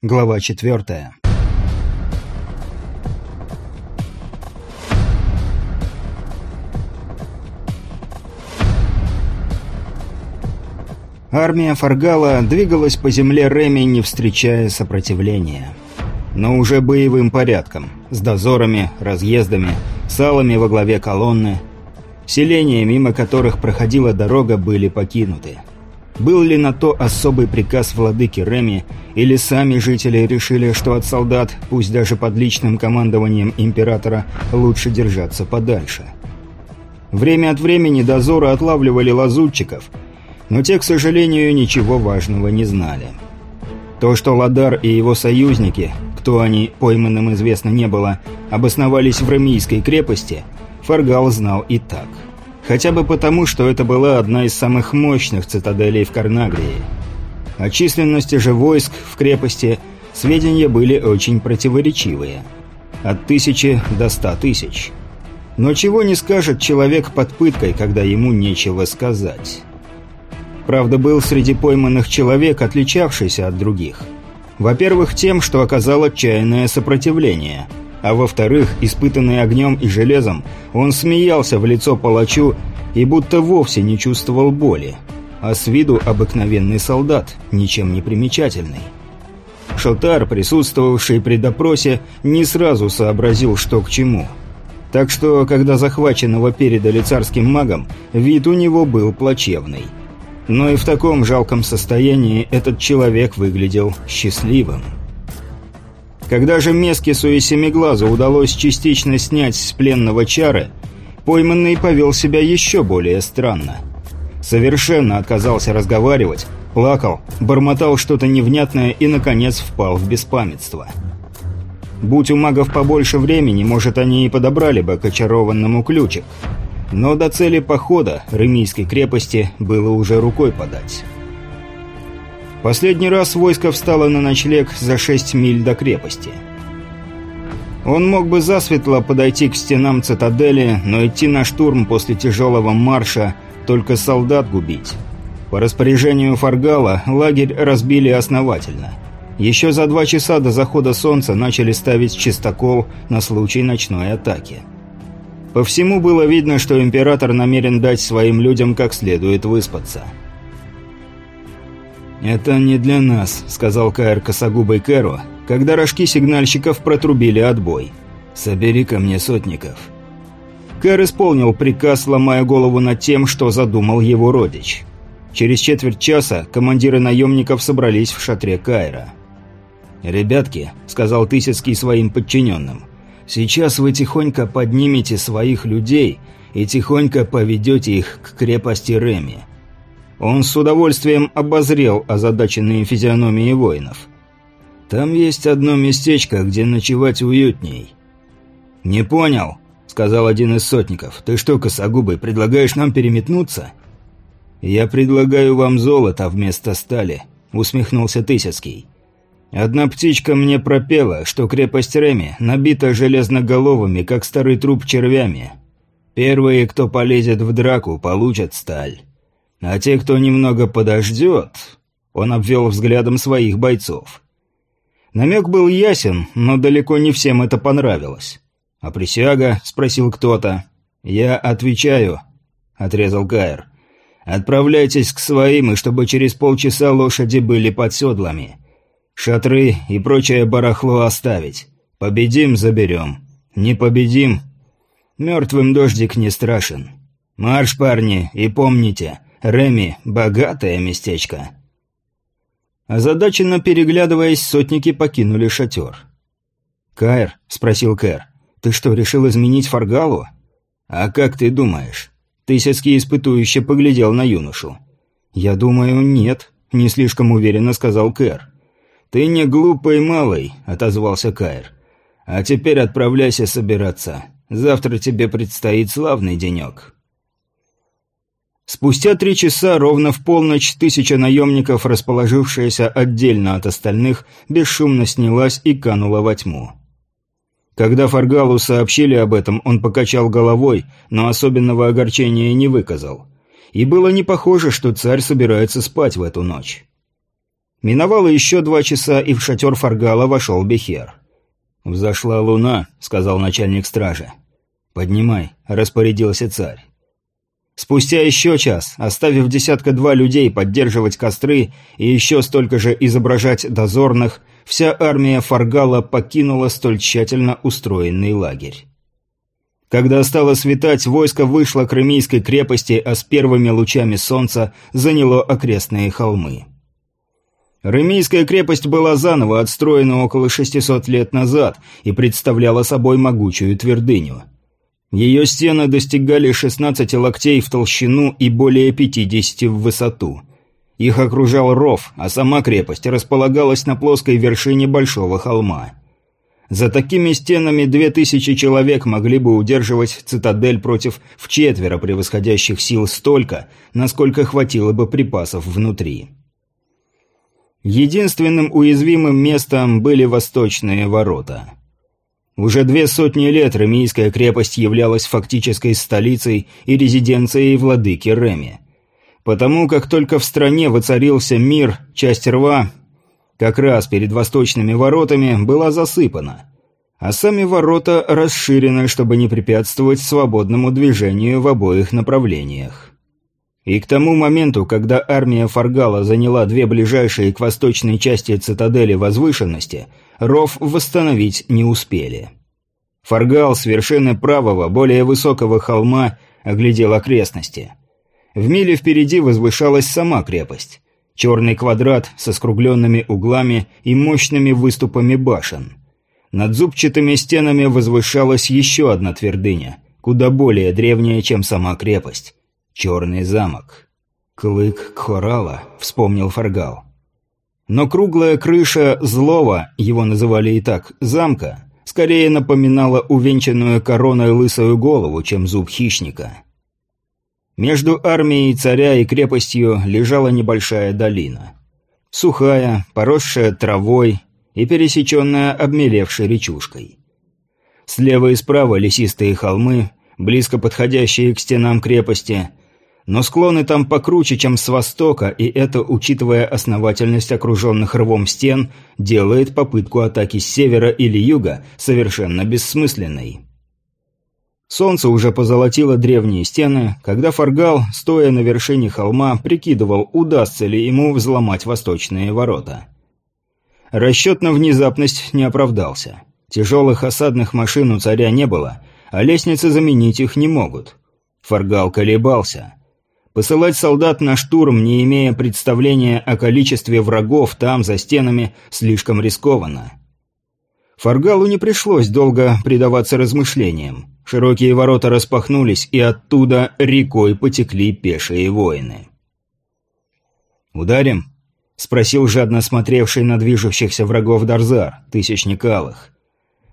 Глава четвертая. Армия Фаргала двигалась по земле Реми, не встречая сопротивления. Но уже боевым порядком, с дозорами, разъездами, салами во главе колонны. Селения, мимо которых проходила дорога, были покинуты. Был ли на то особый приказ владыки Реми, или сами жители решили, что от солдат, пусть даже под личным командованием императора, лучше держаться подальше? Время от времени дозоры отлавливали лазутчиков, но те, к сожалению, ничего важного не знали. То, что Ладар и его союзники, кто они, пойманным известно не было, обосновались в Ремийской крепости, Фаргал знал и так – Хотя бы потому, что это была одна из самых мощных цитаделей в Карнагрии. О численности же войск в крепости сведения были очень противоречивые. От тысячи до ста тысяч. Но чего не скажет человек под пыткой, когда ему нечего сказать. Правда, был среди пойманных человек, отличавшийся от других. Во-первых, тем, что оказал отчаянное сопротивление – а во-вторых, испытанный огнем и железом, он смеялся в лицо палачу и будто вовсе не чувствовал боли, а с виду обыкновенный солдат, ничем не примечательный. Шотар, присутствовавший при допросе, не сразу сообразил, что к чему. Так что, когда захваченного передали царским магам, вид у него был плачевный. Но и в таком жалком состоянии этот человек выглядел счастливым. Когда же Мескису и Семиглазу удалось частично снять с пленного чары, пойманный повел себя еще более странно. Совершенно отказался разговаривать, плакал, бормотал что-то невнятное и, наконец, впал в беспамятство. Будь у магов побольше времени, может, они и подобрали бы к очарованному ключик. Но до цели похода, Ремийской крепости, было уже рукой подать. Последний раз войско встало на ночлег за шесть миль до крепости. Он мог бы засветло подойти к стенам цитадели, но идти на штурм после тяжелого марша только солдат губить. По распоряжению Фаргала лагерь разбили основательно. Еще за два часа до захода солнца начали ставить чистокол на случай ночной атаки. По всему было видно, что император намерен дать своим людям как следует выспаться – «Это не для нас», — сказал Каэр косогубой Кэру, когда рожки сигнальщиков протрубили отбой. «Собери ко мне сотников». Кэр исполнил приказ, ломая голову над тем, что задумал его родич. Через четверть часа командиры наемников собрались в шатре Кайра. «Ребятки», — сказал Тысяцкий своим подчиненным, — «сейчас вы тихонько поднимете своих людей и тихонько поведете их к крепости Реми. Он с удовольствием обозрел озадаченные физиономии воинов. «Там есть одно местечко, где ночевать уютней». «Не понял», — сказал один из сотников. «Ты что, косогубый, предлагаешь нам переметнуться?» «Я предлагаю вам золото вместо стали», — усмехнулся Тысяцкий. «Одна птичка мне пропела, что крепость Реми набита железноголовыми, как старый труп червями. Первые, кто полезет в драку, получат сталь. А те, кто немного подождет...» Он обвел взглядом своих бойцов. Намек был ясен, но далеко не всем это понравилось. «А присяга?» — спросил кто-то. «Я отвечаю», — отрезал Каэр. «Отправляйтесь к своим, и чтобы через полчаса лошади были под седлами. Шатры и прочее барахло оставить. Победим — заберем. Не победим — мертвым дождик не страшен. Марш, парни, и помните, Реми – богатое местечко». Озадаченно переглядываясь, сотники покинули шатер. «Кайр», – спросил Кэр, – «ты что, решил изменить Фаргалу?» «А как ты думаешь?» Тысяцкий испытующе поглядел на юношу. «Я думаю, нет», – не слишком уверенно сказал Кэр. «Ты не глупый малый», – отозвался Кайр. «А теперь отправляйся собираться. Завтра тебе предстоит славный денек». Спустя три часа, ровно в полночь, тысяча наемников, расположившаяся отдельно от остальных, бесшумно снялась и канула во тьму. Когда Фаргалу сообщили об этом, он покачал головой, но особенного огорчения не выказал. И было не похоже, что царь собирается спать в эту ночь. Миновало еще два часа, и в шатер Фаргала вошел Бехер. «Взошла луна», — сказал начальник стражи. «Поднимай», — распорядился царь. Спустя еще час, оставив десятка-два людей поддерживать костры и еще столько же изображать дозорных, вся армия Фаргала покинула столь тщательно устроенный лагерь. Когда стало светать, войско вышло к Ремийской крепости, а с первыми лучами солнца заняло окрестные холмы. Ремийская крепость была заново отстроена около 600 лет назад и представляла собой могучую твердыню – ее стены достигали 16 локтей в толщину и более 50 в высоту. Их окружал ров, а сама крепость располагалась на плоской вершине большого холма. За такими стенами две тысячи человек могли бы удерживать цитадель против вчетверо превосходящих сил столько, насколько хватило бы припасов внутри. Единственным уязвимым местом были восточные ворота – уже две сотни лет Ремийская крепость являлась фактической столицей и резиденцией владыки Реми. Потому как только в стране воцарился мир, часть рва, как раз перед восточными воротами, была засыпана. А сами ворота расширены, чтобы не препятствовать свободному движению в обоих направлениях. И к тому моменту, когда армия Фаргала заняла две ближайшие к восточной части цитадели возвышенности – ров восстановить не успели. Фаргал с вершины правого, более высокого холма оглядел окрестности. В миле впереди возвышалась сама крепость. Черный квадрат со скругленными углами и мощными выступами башен. Над зубчатыми стенами возвышалась еще одна твердыня, куда более древняя, чем сама крепость. Черный замок. «Клык Кхорала», — вспомнил Фаргал. Но круглая крыша злого, его называли и так, замка, скорее напоминала увенчанную короной лысую голову, чем зуб хищника. Между армией царя и крепостью лежала небольшая долина. Сухая, поросшая травой и пересеченная обмелевшей речушкой. Слева и справа лесистые холмы, близко подходящие к стенам крепости, но склоны там покруче, чем с востока, и это, учитывая основательность окруженных рвом стен, делает попытку атаки с севера или юга совершенно бессмысленной. Солнце уже позолотило древние стены, когда Фаргал, стоя на вершине холма, прикидывал, удастся ли ему взломать восточные ворота. Расчет на внезапность не оправдался. Тяжелых осадных машин у царя не было, а лестницы заменить их не могут. Фаргал колебался – Посылать солдат на штурм, не имея представления о количестве врагов там, за стенами, слишком рискованно. Фаргалу не пришлось долго предаваться размышлениям. Широкие ворота распахнулись, и оттуда рекой потекли пешие воины. «Ударим?» — спросил жадно смотревший на движущихся врагов Дарзар, тысячник Алых.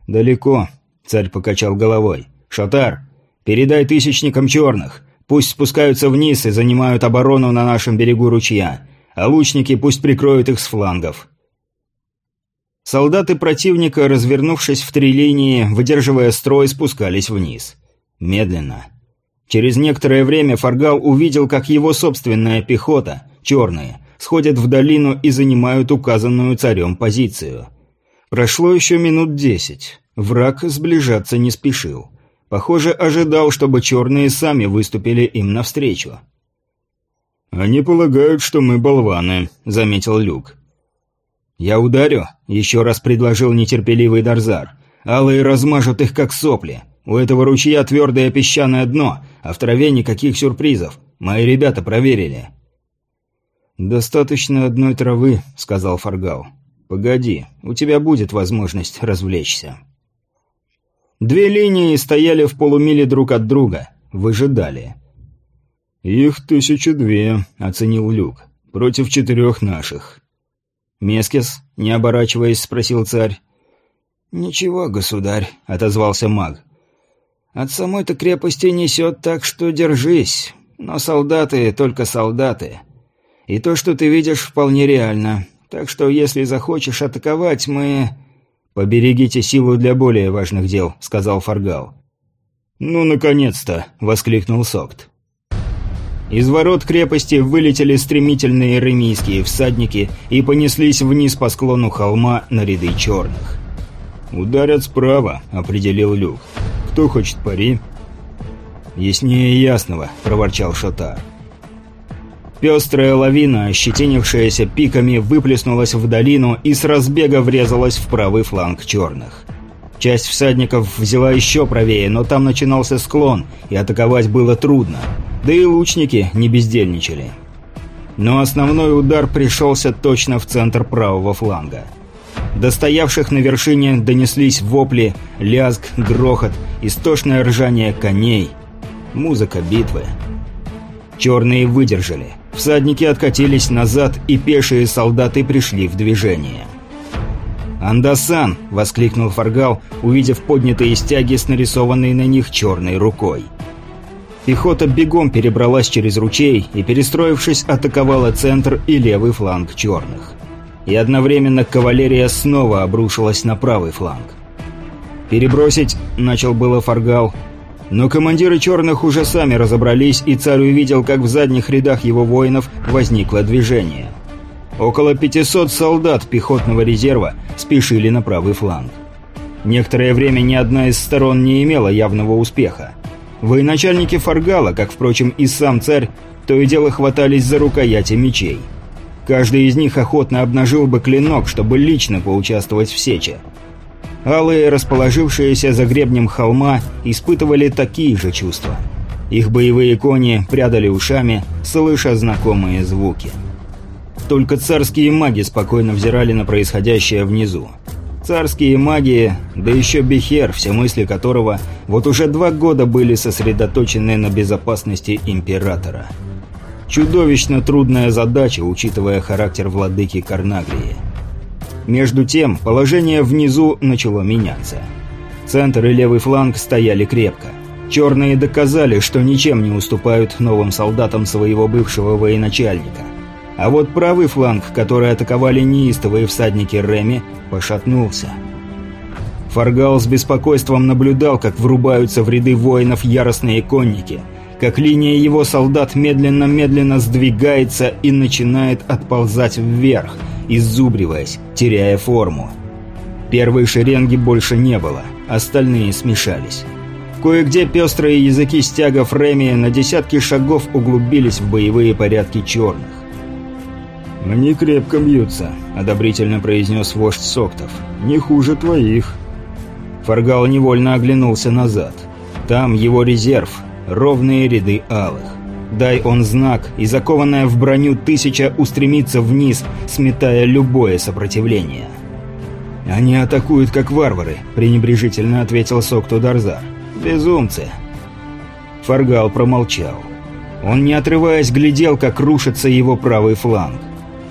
«Далеко», — царь покачал головой. «Шатар, передай тысячникам черных. Пусть спускаются вниз и занимают оборону на нашем берегу ручья, а лучники пусть прикроют их с флангов. Солдаты противника, развернувшись в три линии, выдерживая строй, спускались вниз. Медленно. Через некоторое время Фаргал увидел, как его собственная пехота, черные, сходят в долину и занимают указанную царем позицию. Прошло еще минут десять. Враг сближаться не спешил. Похоже, ожидал, чтобы черные сами выступили им навстречу. «Они полагают, что мы болваны», — заметил Люк. «Я ударю», — еще раз предложил нетерпеливый Дарзар. «Алые размажут их, как сопли. У этого ручья твердое песчаное дно, а в траве никаких сюрпризов. Мои ребята проверили». «Достаточно одной травы», — сказал Фаргал. «Погоди, у тебя будет возможность развлечься». Две линии стояли в полумиле друг от друга, выжидали. «Их тысячи две», — оценил Люк, — «против четырех наших». «Мескис?» — не оборачиваясь, спросил царь. «Ничего, государь», — отозвался маг. «От самой-то крепости несет так, что держись. Но солдаты — только солдаты. И то, что ты видишь, вполне реально. Так что, если захочешь атаковать, мы...» «Поберегите силу для более важных дел», — сказал Фаргал. «Ну, наконец-то!» — воскликнул Сокт. Из ворот крепости вылетели стремительные ремийские всадники и понеслись вниз по склону холма на ряды черных. «Ударят справа», — определил Люк. «Кто хочет пари?» «Яснее ясного», — проворчал Шотар. Пестрая лавина, ощетинившаяся пиками, выплеснулась в долину и с разбега врезалась в правый фланг черных. Часть всадников взяла еще правее, но там начинался склон, и атаковать было трудно. Да и лучники не бездельничали. Но основной удар пришелся точно в центр правого фланга. До стоявших на вершине донеслись вопли, лязг, грохот, истошное ржание коней. Музыка битвы. Черные выдержали. Всадники откатились назад, и пешие солдаты пришли в движение. «Андасан!» — воскликнул Фаргал, увидев поднятые стяги с нарисованной на них черной рукой. Пехота бегом перебралась через ручей и, перестроившись, атаковала центр и левый фланг черных. И одновременно кавалерия снова обрушилась на правый фланг. «Перебросить?» — начал было Фаргал, но командиры черных уже сами разобрались, и царь увидел, как в задних рядах его воинов возникло движение. Около 500 солдат пехотного резерва спешили на правый фланг. Некоторое время ни одна из сторон не имела явного успеха. Военачальники Фаргала, как, впрочем, и сам царь, то и дело хватались за рукояти мечей. Каждый из них охотно обнажил бы клинок, чтобы лично поучаствовать в сече. Алые, расположившиеся за гребнем холма, испытывали такие же чувства. Их боевые кони прядали ушами, слыша знакомые звуки. Только царские маги спокойно взирали на происходящее внизу. Царские маги, да еще Бехер, все мысли которого вот уже два года были сосредоточены на безопасности Императора. Чудовищно трудная задача, учитывая характер владыки Карнагрии. Между тем, положение внизу начало меняться. Центр и левый фланг стояли крепко. Черные доказали, что ничем не уступают новым солдатам своего бывшего военачальника. А вот правый фланг, который атаковали неистовые всадники Реми, пошатнулся. Фаргал с беспокойством наблюдал, как врубаются в ряды воинов яростные конники, как линия его солдат медленно-медленно сдвигается и начинает отползать вверх – иззубриваясь, теряя форму. Первой шеренги больше не было, остальные смешались. Кое-где пестрые языки стягов Реми на десятки шагов углубились в боевые порядки черных. «Они крепко бьются», — одобрительно произнес вождь Соктов. «Не хуже твоих». Фаргал невольно оглянулся назад. Там его резерв, ровные ряды алых. Дай он знак, и закованная в броню тысяча устремится вниз, сметая любое сопротивление. «Они атакуют, как варвары», — пренебрежительно ответил Сокту Дарзар. «Безумцы». Фаргал промолчал. Он, не отрываясь, глядел, как рушится его правый фланг.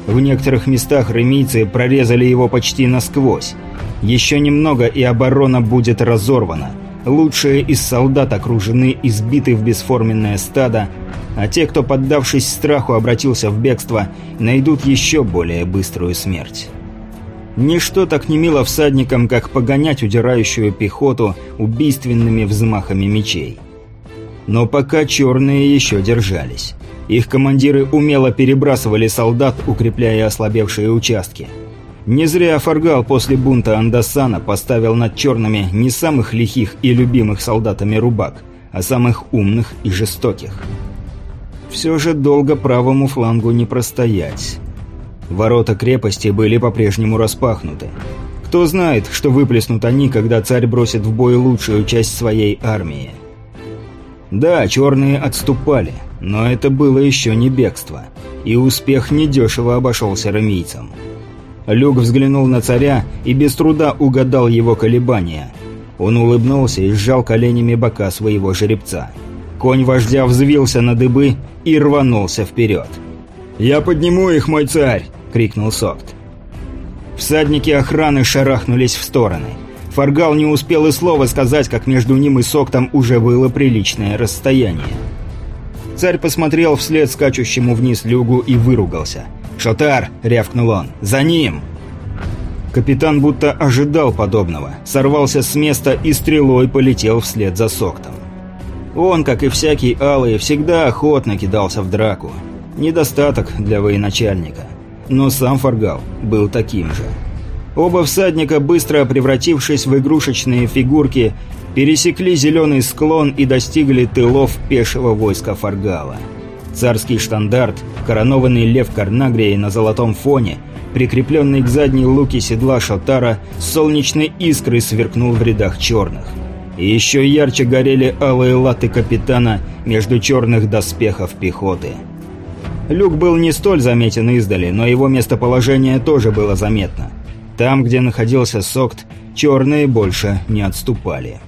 В некоторых местах ремийцы прорезали его почти насквозь. Еще немного, и оборона будет разорвана. Лучшие из солдат окружены и сбиты в бесформенное стадо, а те, кто, поддавшись страху, обратился в бегство, найдут еще более быструю смерть. Ничто так не мило всадникам, как погонять удирающую пехоту убийственными взмахами мечей. Но пока черные еще держались. Их командиры умело перебрасывали солдат, укрепляя ослабевшие участки. Не зря Фаргал после бунта Андасана поставил над черными не самых лихих и любимых солдатами рубак, а самых умных и жестоких. Все же долго правому флангу не простоять. Ворота крепости были по-прежнему распахнуты. Кто знает, что выплеснут они, когда царь бросит в бой лучшую часть своей армии. Да, черные отступали, но это было еще не бегство, и успех недешево обошелся рамийцам. Люк взглянул на царя и без труда угадал его колебания. Он улыбнулся и сжал коленями бока своего жеребца. Конь вождя взвился на дыбы и рванулся вперед. «Я подниму их, мой царь!» — крикнул Сокт. Всадники охраны шарахнулись в стороны. Фаргал не успел и слова сказать, как между ним и Соктом уже было приличное расстояние. Царь посмотрел вслед скачущему вниз люгу и выругался. «Шотар!» — рявкнул он. «За ним!» Капитан будто ожидал подобного, сорвался с места и стрелой полетел вслед за Соктом. Он, как и всякий алый, всегда охотно кидался в драку. Недостаток для военачальника. Но сам Фаргал был таким же. Оба всадника, быстро превратившись в игрушечные фигурки, пересекли зеленый склон и достигли тылов пешего войска Фаргала. Царский штандарт, коронованный лев Карнагрии на золотом фоне, прикрепленный к задней луке седла Шотара, солнечной искрой сверкнул в рядах черных. И еще ярче горели алые латы капитана между черных доспехов пехоты. Люк был не столь заметен издали, но его местоположение тоже было заметно. Там, где находился Сокт, черные больше не отступали.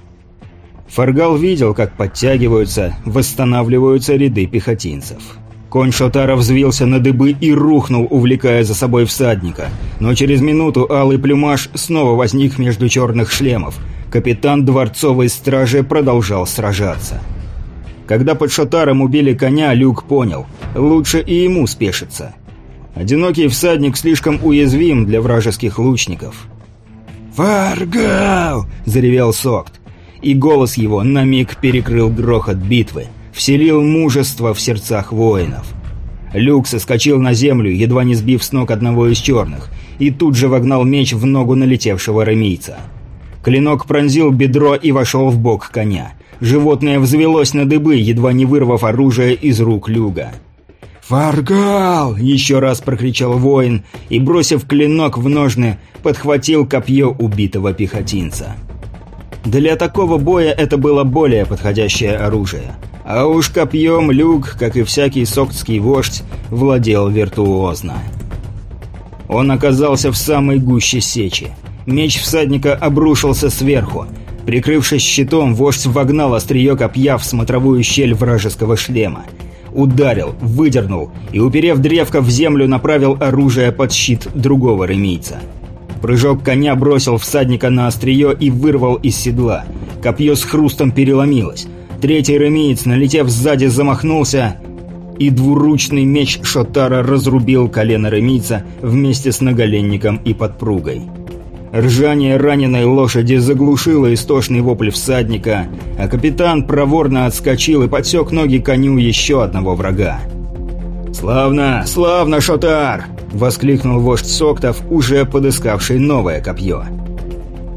Фаргал видел, как подтягиваются, восстанавливаются ряды пехотинцев. Конь Шотара взвился на дыбы и рухнул, увлекая за собой всадника. Но через минуту алый плюмаж снова возник между черных шлемов. Капитан дворцовой стражи продолжал сражаться. Когда под Шотаром убили коня, Люк понял, лучше и ему спешиться. Одинокий всадник слишком уязвим для вражеских лучников. «Фаргал!» – заревел Сокт и голос его на миг перекрыл грохот битвы, вселил мужество в сердцах воинов. Люк соскочил на землю, едва не сбив с ног одного из черных, и тут же вогнал меч в ногу налетевшего ремийца. Клинок пронзил бедро и вошел в бок коня. Животное взвелось на дыбы, едва не вырвав оружие из рук Люга. «Фаргал!» – еще раз прокричал воин и, бросив клинок в ножны, подхватил копье убитого пехотинца. Для такого боя это было более подходящее оружие. А уж копьем Люк, как и всякий соктский вождь, владел виртуозно. Он оказался в самой гуще сечи. Меч всадника обрушился сверху. Прикрывшись щитом, вождь вогнал острие копья в смотровую щель вражеского шлема. Ударил, выдернул и, уперев древко в землю, направил оружие под щит другого ремийца. Прыжок коня бросил всадника на острие и вырвал из седла. Копье с хрустом переломилось. Третий ремиец, налетев сзади, замахнулся, и двуручный меч Шотара разрубил колено ремийца вместе с наголенником и подпругой. Ржание раненой лошади заглушило истошный вопль всадника, а капитан проворно отскочил и подсек ноги коню еще одного врага. «Славно, славно, Шотар!» — воскликнул вождь Соктов, уже подыскавший новое копье.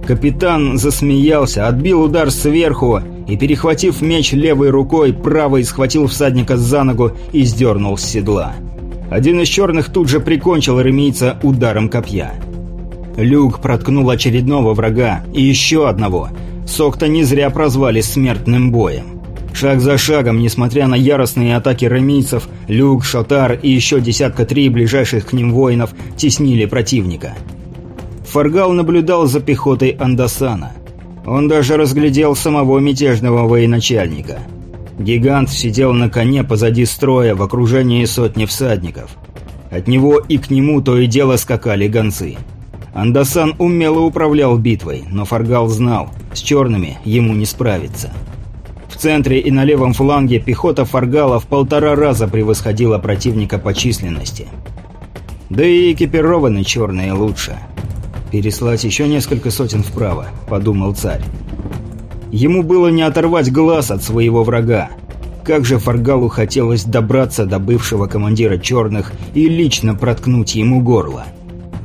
Капитан засмеялся, отбил удар сверху и, перехватив меч левой рукой, правой схватил всадника за ногу и сдернул с седла. Один из черных тут же прикончил ремийца ударом копья. Люк проткнул очередного врага и еще одного. Сокта не зря прозвали «смертным боем». Шаг за шагом, несмотря на яростные атаки рамийцев, Люк, Шотар и еще десятка три ближайших к ним воинов теснили противника. Фаргал наблюдал за пехотой Андасана. Он даже разглядел самого мятежного военачальника. Гигант сидел на коне позади строя в окружении сотни всадников. От него и к нему то и дело скакали гонцы. Андасан умело управлял битвой, но Фаргал знал, с черными ему не справиться центре и на левом фланге пехота Фаргала в полтора раза превосходила противника по численности. Да и экипированы черные лучше. «Переслать еще несколько сотен вправо», — подумал царь. Ему было не оторвать глаз от своего врага. Как же Фаргалу хотелось добраться до бывшего командира черных и лично проткнуть ему горло.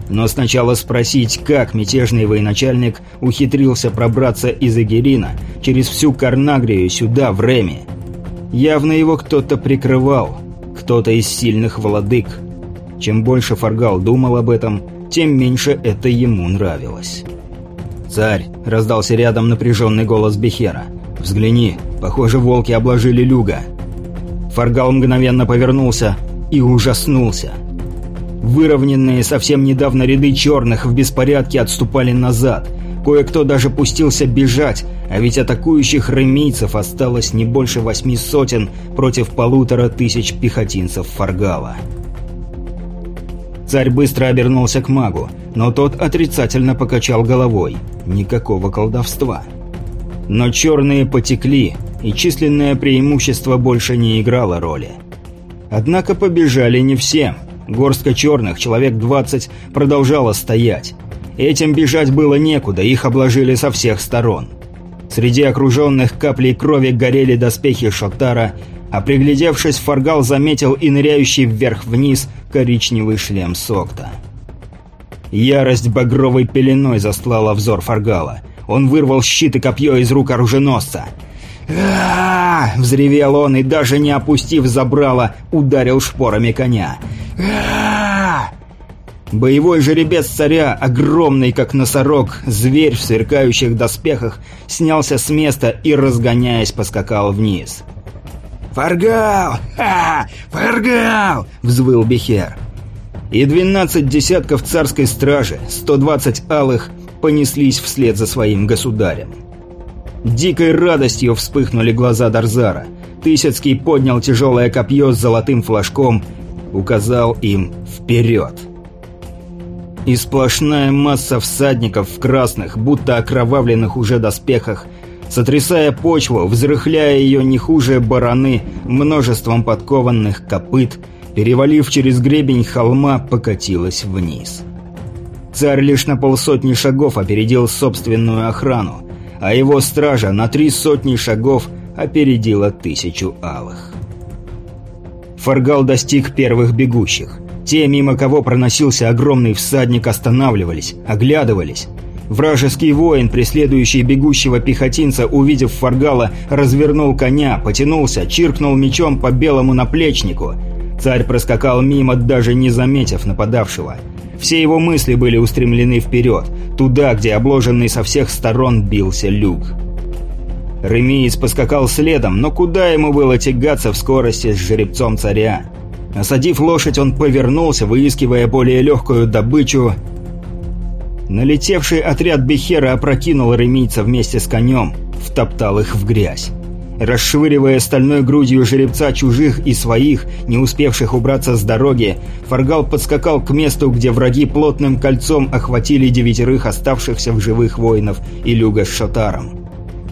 Но сначала спросить, как мятежный военачальник ухитрился пробраться из Эгерина через всю Карнагрию сюда, в Реме. Явно его кто-то прикрывал, кто-то из сильных владык. Чем больше Фаргал думал об этом, тем меньше это ему нравилось. «Царь!» — раздался рядом напряженный голос Бехера. «Взгляни, похоже, волки обложили люга». Фаргал мгновенно повернулся и ужаснулся. Выровненные совсем недавно ряды черных в беспорядке отступали назад. Кое-кто даже пустился бежать, а ведь атакующих ремийцев осталось не больше восьми сотен против полутора тысяч пехотинцев Фаргала. Царь быстро обернулся к магу, но тот отрицательно покачал головой. Никакого колдовства. Но черные потекли, и численное преимущество больше не играло роли. Однако побежали не все. Горстка черных, человек 20, продолжала стоять. Этим бежать было некуда, их обложили со всех сторон. Среди окруженных каплей крови горели доспехи Шотара, а приглядевшись, Фаргал заметил и ныряющий вверх-вниз коричневый шлем Сокта. Ярость багровой пеленой застлала взор Фаргала. Он вырвал щит и копье из рук оруженосца. А взревел он и, даже не опустив забрало, ударил шпорами коня. а Боевой жеребец царя, огромный как носорог, зверь в сверкающих доспехах, снялся с места и, разгоняясь, поскакал вниз. «Фаргал! Ха! Фаргал!» — взвыл Бехер. И двенадцать десятков царской стражи, сто двадцать алых, понеслись вслед за своим государем. Дикой радостью вспыхнули глаза Дарзара. Тысяцкий поднял тяжелое копье с золотым флажком, указал им «Вперед!». И сплошная масса всадников в красных, будто окровавленных уже доспехах, сотрясая почву, взрыхляя ее не хуже бараны множеством подкованных копыт, перевалив через гребень холма, покатилась вниз. Царь лишь на полсотни шагов опередил собственную охрану, а его стража на три сотни шагов опередила тысячу алых. Фаргал достиг первых бегущих. Те, мимо кого проносился огромный всадник, останавливались, оглядывались. Вражеский воин, преследующий бегущего пехотинца, увидев Фаргала, развернул коня, потянулся, чиркнул мечом по белому наплечнику. Царь проскакал мимо, даже не заметив нападавшего. Все его мысли были устремлены вперед, туда, где обложенный со всех сторон бился люк. Ремиец поскакал следом, но куда ему было тягаться в скорости с жеребцом царя? Осадив лошадь, он повернулся, выискивая более легкую добычу. Налетевший отряд Бехера опрокинул ремийца вместе с конем, втоптал их в грязь. Расшвыривая стальной грудью жеребца чужих и своих, не успевших убраться с дороги, Фаргал подскакал к месту, где враги плотным кольцом охватили девятерых оставшихся в живых воинов и люга с шотаром.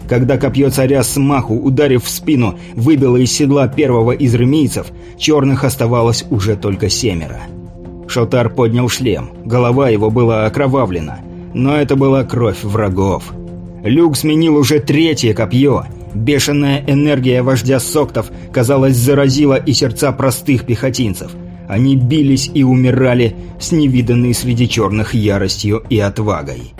Когда копье царя с маху, ударив в спину, выбило из седла первого из ремийцев, черных оставалось уже только семеро. Шотар поднял шлем, голова его была окровавлена, но это была кровь врагов. Люк сменил уже третье копье. Бешеная энергия вождя Соктов, казалось, заразила и сердца простых пехотинцев. Они бились и умирали с невиданной среди черных яростью и отвагой.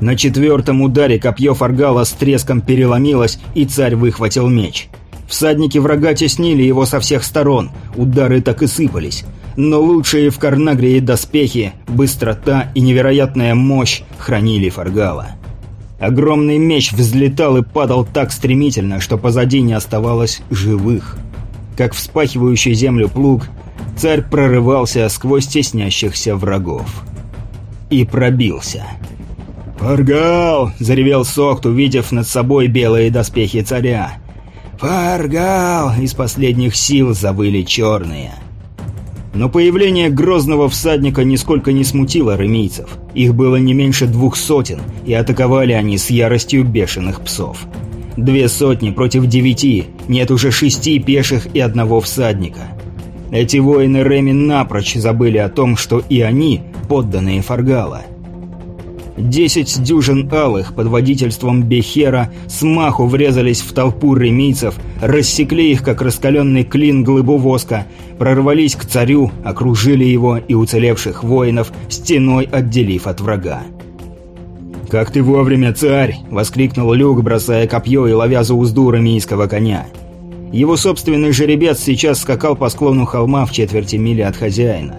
На четвертом ударе копье Фаргала с треском переломилось, и царь выхватил меч. Всадники врага теснили его со всех сторон, удары так и сыпались. Но лучшие в Карнагрии доспехи, быстрота и невероятная мощь хранили Фаргала. Огромный меч взлетал и падал так стремительно, что позади не оставалось живых. Как вспахивающий землю плуг, царь прорывался сквозь теснящихся врагов. И пробился. «Фаргал!» — заревел Сокт, увидев над собой белые доспехи царя. «Фаргал!» — из последних сил завыли черные. Но появление грозного всадника нисколько не смутило ремийцев. Их было не меньше двух сотен, и атаковали они с яростью бешеных псов. Две сотни против девяти, нет уже шести пеших и одного всадника. Эти воины Реми напрочь забыли о том, что и они подданные Фаргала — Десять дюжин алых под водительством Бехера смаху врезались в толпу ремийцев, рассекли их, как раскаленный клин глыбу воска, прорвались к царю, окружили его и уцелевших воинов, стеной отделив от врага. «Как ты вовремя, царь!» — воскликнул Люк, бросая копье и ловя за узду ремийского коня. Его собственный жеребец сейчас скакал по склону холма в четверти мили от хозяина.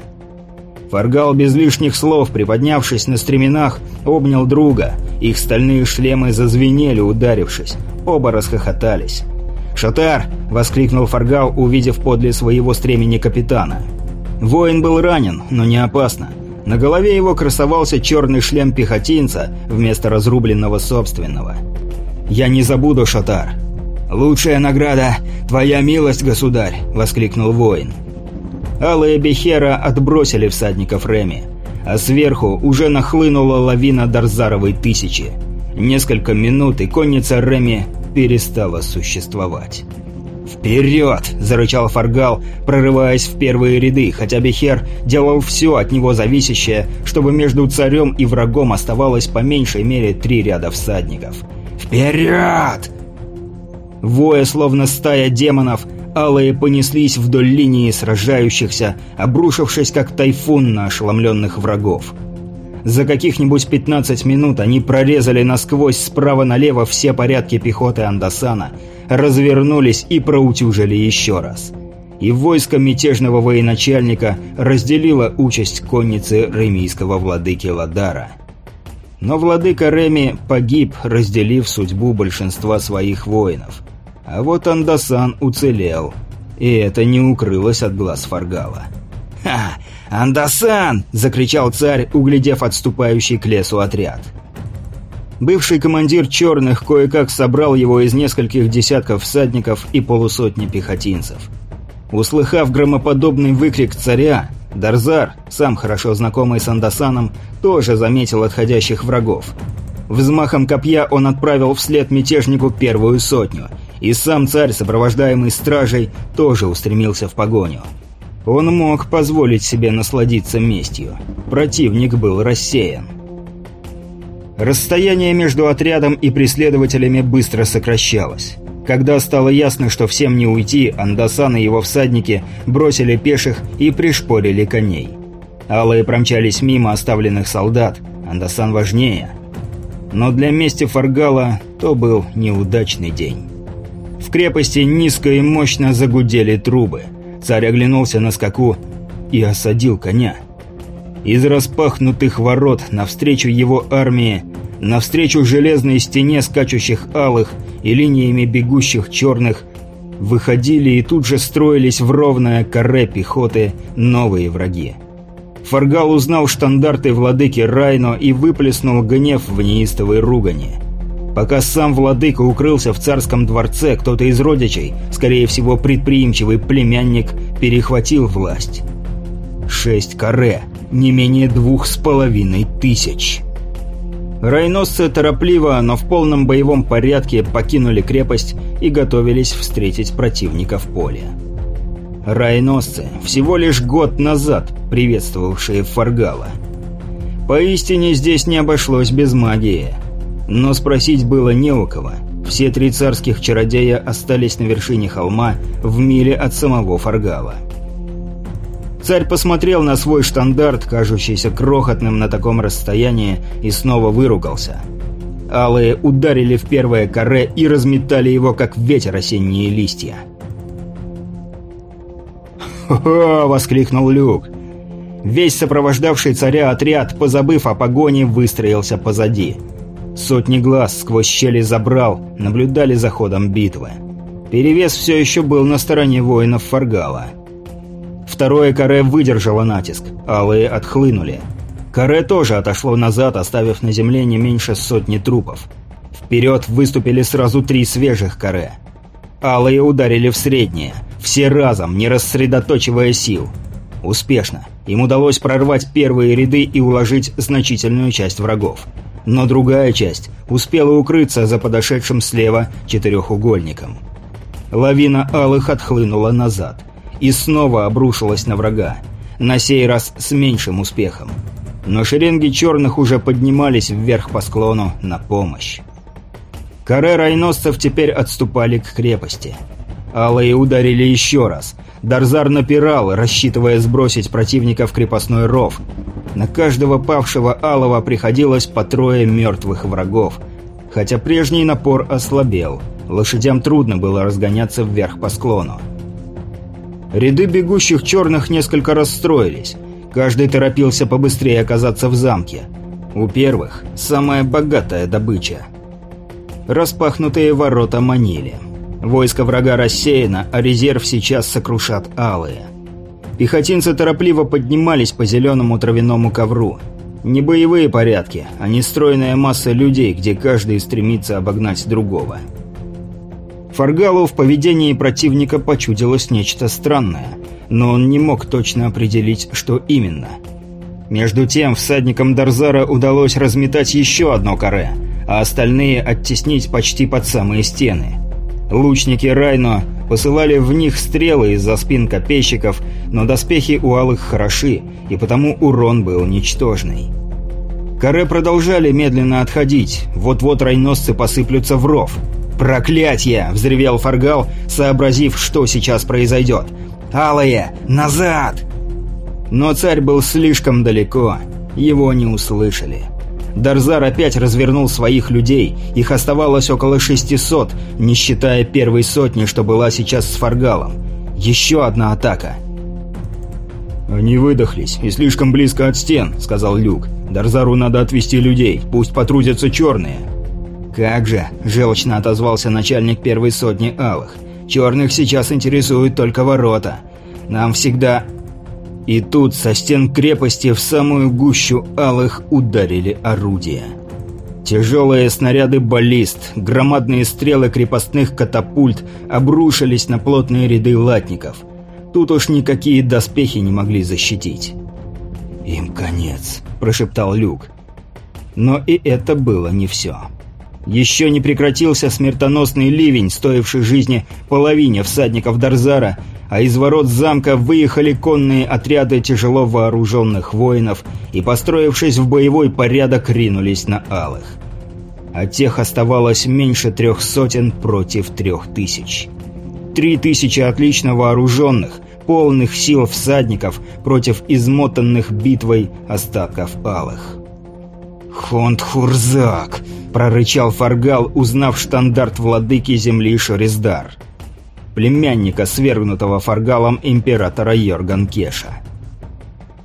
Фаргал без лишних слов, приподнявшись на стременах, обнял друга. Их стальные шлемы зазвенели, ударившись. Оба расхохотались. «Шатар!» — воскликнул Фаргал, увидев подле своего стремени капитана. Воин был ранен, но не опасно. На голове его красовался черный шлем пехотинца вместо разрубленного собственного. «Я не забуду, Шатар!» «Лучшая награда — твоя милость, государь!» — воскликнул воин. Алые Бехера отбросили всадников Реми, а сверху уже нахлынула лавина Дарзаровой тысячи. Несколько минут, и конница Реми перестала существовать. «Вперед!» – зарычал Фаргал, прорываясь в первые ряды, хотя Бехер делал все от него зависящее, чтобы между царем и врагом оставалось по меньшей мере три ряда всадников. «Вперед!» Воя, словно стая демонов, алые понеслись вдоль линии сражающихся, обрушившись как тайфун на ошеломленных врагов. За каких-нибудь 15 минут они прорезали насквозь справа налево все порядки пехоты Андасана, развернулись и проутюжили еще раз. И войско мятежного военачальника разделило участь конницы ремийского владыки Ладара. Но владыка Реми погиб, разделив судьбу большинства своих воинов. А вот Андасан уцелел, и это не укрылось от глаз Фаргала. «Ха! «Андасан!» – закричал царь, углядев отступающий к лесу отряд. Бывший командир черных кое-как собрал его из нескольких десятков всадников и полусотни пехотинцев. Услыхав громоподобный выкрик царя, Дарзар, сам хорошо знакомый с Андасаном, тоже заметил отходящих врагов. Взмахом копья он отправил вслед мятежнику первую сотню, и сам царь, сопровождаемый стражей, тоже устремился в погоню. Он мог позволить себе насладиться местью. Противник был рассеян. Расстояние между отрядом и преследователями быстро сокращалось. Когда стало ясно, что всем не уйти, Андасан и его всадники бросили пеших и пришпорили коней. Алые промчались мимо оставленных солдат, Андасан важнее. Но для мести Фаргала то был неудачный день. В крепости низко и мощно загудели трубы – Царь оглянулся на скаку и осадил коня. Из распахнутых ворот навстречу его армии, навстречу железной стене скачущих алых и линиями бегущих черных, выходили и тут же строились в ровное каре пехоты новые враги. Фаргал узнал штандарты владыки Райно и выплеснул гнев в неистовой ругани. Пока сам владыка укрылся в царском дворце, кто-то из родичей, скорее всего предприимчивый племянник, перехватил власть. Шесть каре, не менее двух с половиной тысяч. Райносцы торопливо, но в полном боевом порядке покинули крепость и готовились встретить противника в поле. Райносцы, всего лишь год назад приветствовавшие Фаргала. Поистине здесь не обошлось без магии – но спросить было не у кого. Все три царских чародея остались на вершине холма в миле от самого Фаргала. Царь посмотрел на свой штандарт, кажущийся крохотным на таком расстоянии, и снова выругался. Алые ударили в первое каре и разметали его, как ветер осенние листья. «Хо-хо!» — воскликнул Люк. Весь сопровождавший царя отряд, позабыв о погоне, выстроился позади — Сотни глаз сквозь щели забрал, наблюдали за ходом битвы. Перевес все еще был на стороне воинов Фаргала. Второе каре выдержало натиск, алые отхлынули. Каре тоже отошло назад, оставив на земле не меньше сотни трупов. Вперед выступили сразу три свежих каре. Алые ударили в среднее, все разом, не рассредоточивая сил. Успешно. Им удалось прорвать первые ряды и уложить значительную часть врагов но другая часть успела укрыться за подошедшим слева четырехугольником. Лавина алых отхлынула назад и снова обрушилась на врага, на сей раз с меньшим успехом. Но шеренги черных уже поднимались вверх по склону на помощь. Каре райносцев теперь отступали к крепости. Алые ударили еще раз. Дарзар напирал, рассчитывая сбросить противника в крепостной ров, на каждого павшего алого приходилось по трое мертвых врагов. Хотя прежний напор ослабел, лошадям трудно было разгоняться вверх по склону. Ряды бегущих черных несколько расстроились. Каждый торопился побыстрее оказаться в замке. У первых самая богатая добыча. Распахнутые ворота манили. Войско врага рассеяно, а резерв сейчас сокрушат алые. Пехотинцы торопливо поднимались по зеленому травяному ковру. Не боевые порядки, а нестройная масса людей, где каждый стремится обогнать другого. Фаргалу в поведении противника почудилось нечто странное, но он не мог точно определить, что именно. Между тем, всадникам Дарзара удалось разметать еще одно каре, а остальные оттеснить почти под самые стены. Лучники Райно посылали в них стрелы из-за спин копейщиков, но доспехи у алых хороши, и потому урон был ничтожный. Каре продолжали медленно отходить. Вот-вот райносцы посыплются в ров. «Проклятье!» – взревел Фаргал, сообразив, что сейчас произойдет. «Алые! Назад!» Но царь был слишком далеко. Его не услышали. Дарзар опять развернул своих людей. Их оставалось около 600, не считая первой сотни, что была сейчас с Фаргалом. Еще одна атака. «Они выдохлись и слишком близко от стен», — сказал Люк. «Дарзару надо отвести людей, пусть потрудятся черные». «Как же!» – желчно отозвался начальник первой сотни алых. «Черных сейчас интересуют только ворота. Нам всегда...» И тут со стен крепости в самую гущу алых ударили орудия. Тяжелые снаряды баллист, громадные стрелы крепостных катапульт обрушились на плотные ряды латников. Тут уж никакие доспехи не могли защитить. «Им конец», – прошептал Люк. Но и это было не все. Еще не прекратился смертоносный ливень, стоивший жизни половине всадников Дарзара, а из ворот замка выехали конные отряды тяжело вооруженных воинов и, построившись в боевой порядок, ринулись на алых. А тех оставалось меньше трех сотен против трех тысяч. Три тысячи отлично вооруженных, полных сил всадников против измотанных битвой остатков алых. «Хонд-Хурзак!» – прорычал Фаргал, узнав штандарт владыки земли Шориздар. Племянника свергнутого Фаргалом императора Йорган Кеша.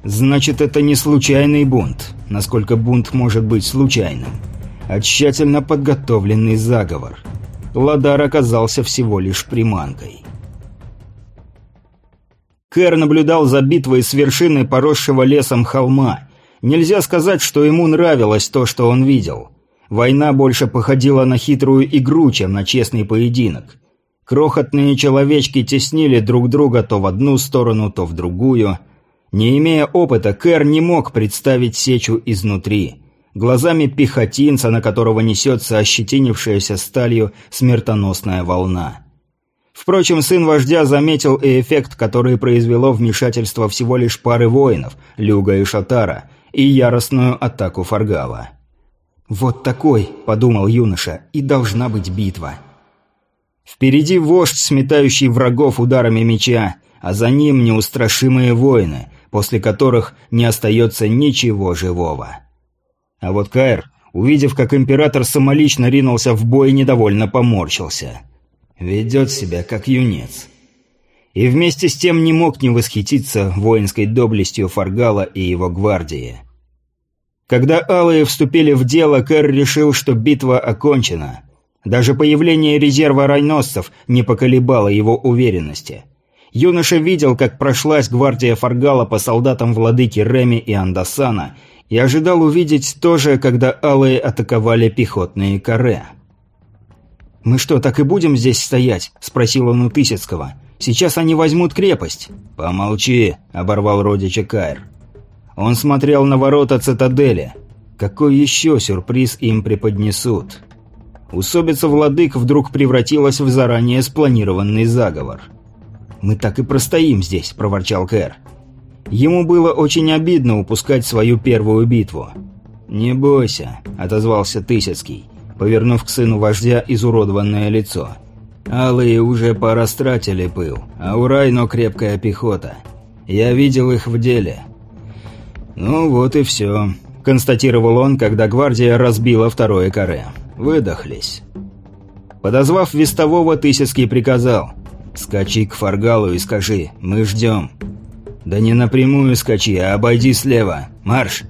«Значит, это не случайный бунт, насколько бунт может быть случайным, а тщательно подготовленный заговор. Ладар оказался всего лишь приманкой». Кэр наблюдал за битвой с вершины поросшего лесом холма – Нельзя сказать, что ему нравилось то, что он видел. Война больше походила на хитрую игру, чем на честный поединок. Крохотные человечки теснили друг друга то в одну сторону, то в другую. Не имея опыта, Кэр не мог представить сечу изнутри. Глазами пехотинца, на которого несется ощетинившаяся сталью смертоносная волна. Впрочем, сын вождя заметил и эффект, который произвело вмешательство всего лишь пары воинов, Люга и Шатара – и яростную атаку Фаргала. «Вот такой», — подумал юноша, — «и должна быть битва». Впереди вождь, сметающий врагов ударами меча, а за ним неустрашимые воины, после которых не остается ничего живого. А вот Каэр, увидев, как император самолично ринулся в бой, недовольно поморщился. Ведет себя как юнец и вместе с тем не мог не восхититься воинской доблестью Фаргала и его гвардии. Когда алые вступили в дело, Кэр решил, что битва окончена. Даже появление резерва райносцев не поколебало его уверенности. Юноша видел, как прошлась гвардия Фаргала по солдатам владыки Реми и Андасана, и ожидал увидеть то же, когда алые атаковали пехотные каре. «Мы что, так и будем здесь стоять?» – спросил он у Тысяцкого. Сейчас они возьмут крепость». «Помолчи», — оборвал родича Кайр. Он смотрел на ворота цитадели. Какой еще сюрприз им преподнесут? Усобица владык вдруг превратилась в заранее спланированный заговор. «Мы так и простоим здесь», — проворчал Кэр. Ему было очень обидно упускать свою первую битву. «Не бойся», — отозвался Тысяцкий, повернув к сыну вождя изуродованное лицо. «Не Алые уже порастратили пыл, а у Райно крепкая пехота. Я видел их в деле. Ну вот и все, констатировал он, когда гвардия разбила второе каре. Выдохлись. Подозвав вестового, Тысяцкий приказал. «Скачи к Фаргалу и скажи, мы ждем». «Да не напрямую скачи, а обойди слева. Марш!»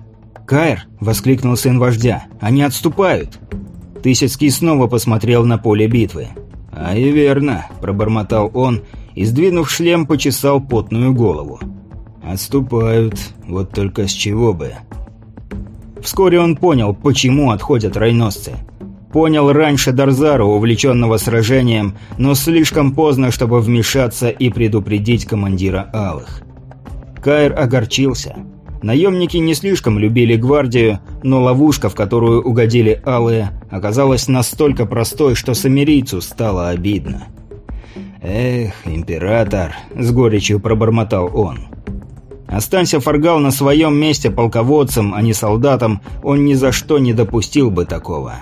«Кайр!» — воскликнул сын вождя. «Они отступают!» Тысяцкий снова посмотрел на поле битвы. «А и верно», – пробормотал он и, сдвинув шлем, почесал потную голову. «Отступают, вот только с чего бы». Вскоре он понял, почему отходят райносцы. Понял раньше Дарзара, увлеченного сражением, но слишком поздно, чтобы вмешаться и предупредить командира Алых. Кайр огорчился. Наемники не слишком любили гвардию, но ловушка, в которую угодили алые, оказалась настолько простой, что самирийцу стало обидно. «Эх, император!» – с горечью пробормотал он. Останься Фаргал на своем месте полководцем, а не солдатом, он ни за что не допустил бы такого.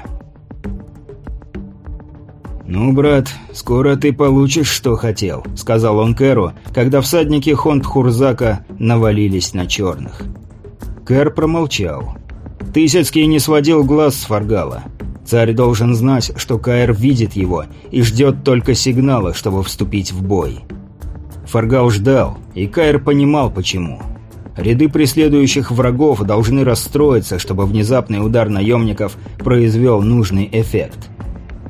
«Ну, брат, скоро ты получишь, что хотел», — сказал он Кэру, когда всадники Хонд-Хурзака навалились на черных. Кэр промолчал. Тысяцкий не сводил глаз с Фаргала. Царь должен знать, что Каэр видит его и ждет только сигнала, чтобы вступить в бой. Фаргал ждал, и Каэр понимал почему. Ряды преследующих врагов должны расстроиться, чтобы внезапный удар наемников произвел нужный эффект.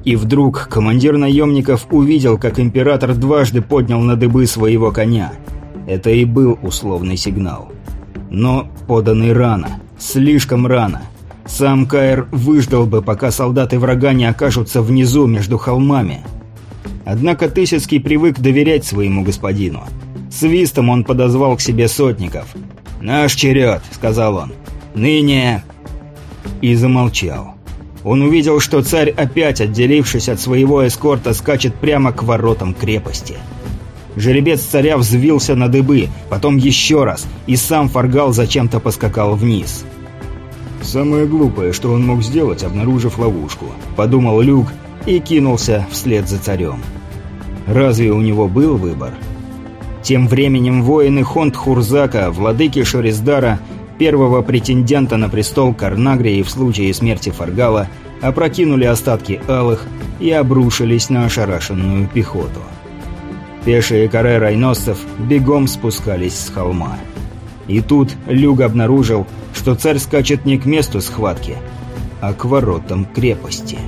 И вдруг командир наемников увидел, как император дважды поднял на дыбы своего коня. Это и был условный сигнал. Но поданный рано, слишком рано. Сам Каэр выждал бы, пока солдаты врага не окажутся внизу между холмами. Однако Тысяцкий привык доверять своему господину. Свистом он подозвал к себе сотников. «Наш черед», — сказал он. «Ныне...» И замолчал. Он увидел, что царь, опять отделившись от своего эскорта, скачет прямо к воротам крепости. Жеребец царя взвился на дыбы, потом еще раз, и сам Фаргал зачем-то поскакал вниз. «Самое глупое, что он мог сделать, обнаружив ловушку», — подумал Люк и кинулся вслед за царем. Разве у него был выбор? Тем временем воины Хонд-Хурзака, владыки Шориздара, первого претендента на престол Карнагрии в случае смерти Фаргала, опрокинули остатки алых и обрушились на ошарашенную пехоту. Пешие каре райносцев бегом спускались с холма. И тут Люг обнаружил, что царь скачет не к месту схватки, а к воротам крепости.